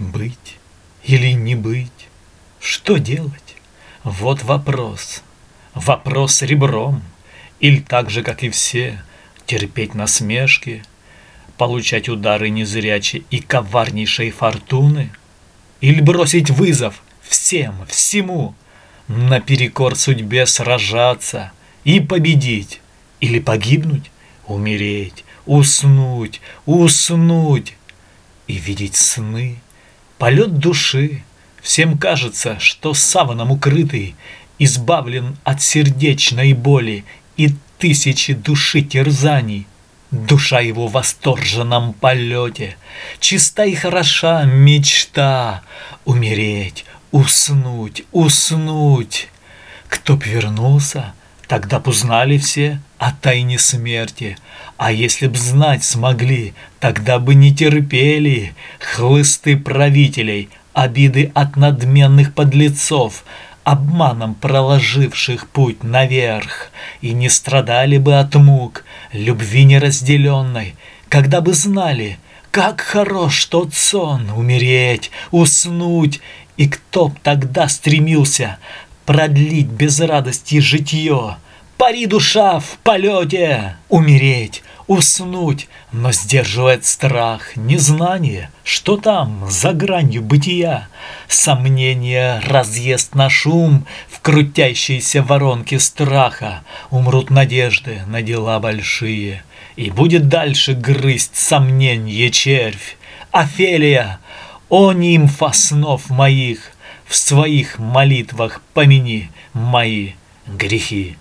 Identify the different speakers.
Speaker 1: Быть или не быть? Что делать? Вот вопрос. Вопрос ребром. Или так же, как и все, терпеть насмешки, получать удары незрячие и коварнейшей фортуны? Или бросить вызов всем, всему, наперекор судьбе сражаться и победить? Или погибнуть, умереть, уснуть, уснуть и видеть сны – полет души. Всем кажется, что саваном укрытый, избавлен от сердечной боли и тысячи души терзаний. Душа его в восторженном полете, чиста и хороша мечта умереть, уснуть, уснуть. Кто б вернулся, Тогда б узнали все о тайне смерти, а если б знать смогли, тогда бы не терпели хлысты правителей, обиды от надменных подлецов, обманом проложивших путь наверх, и не страдали бы от мук, любви неразделенной, когда бы знали, как хорош тот сон, умереть, уснуть, и кто б тогда стремился продлить без радости житье. Пари душа в полете, умереть, уснуть, но сдерживает страх, незнание, что там за гранью бытия. Сомнение разъест на шум в крутящейся воронке страха, умрут надежды на дела большие, и будет дальше грызть сомненье червь. Офелия, о нимфа снов моих, в своих молитвах помяни мои грехи.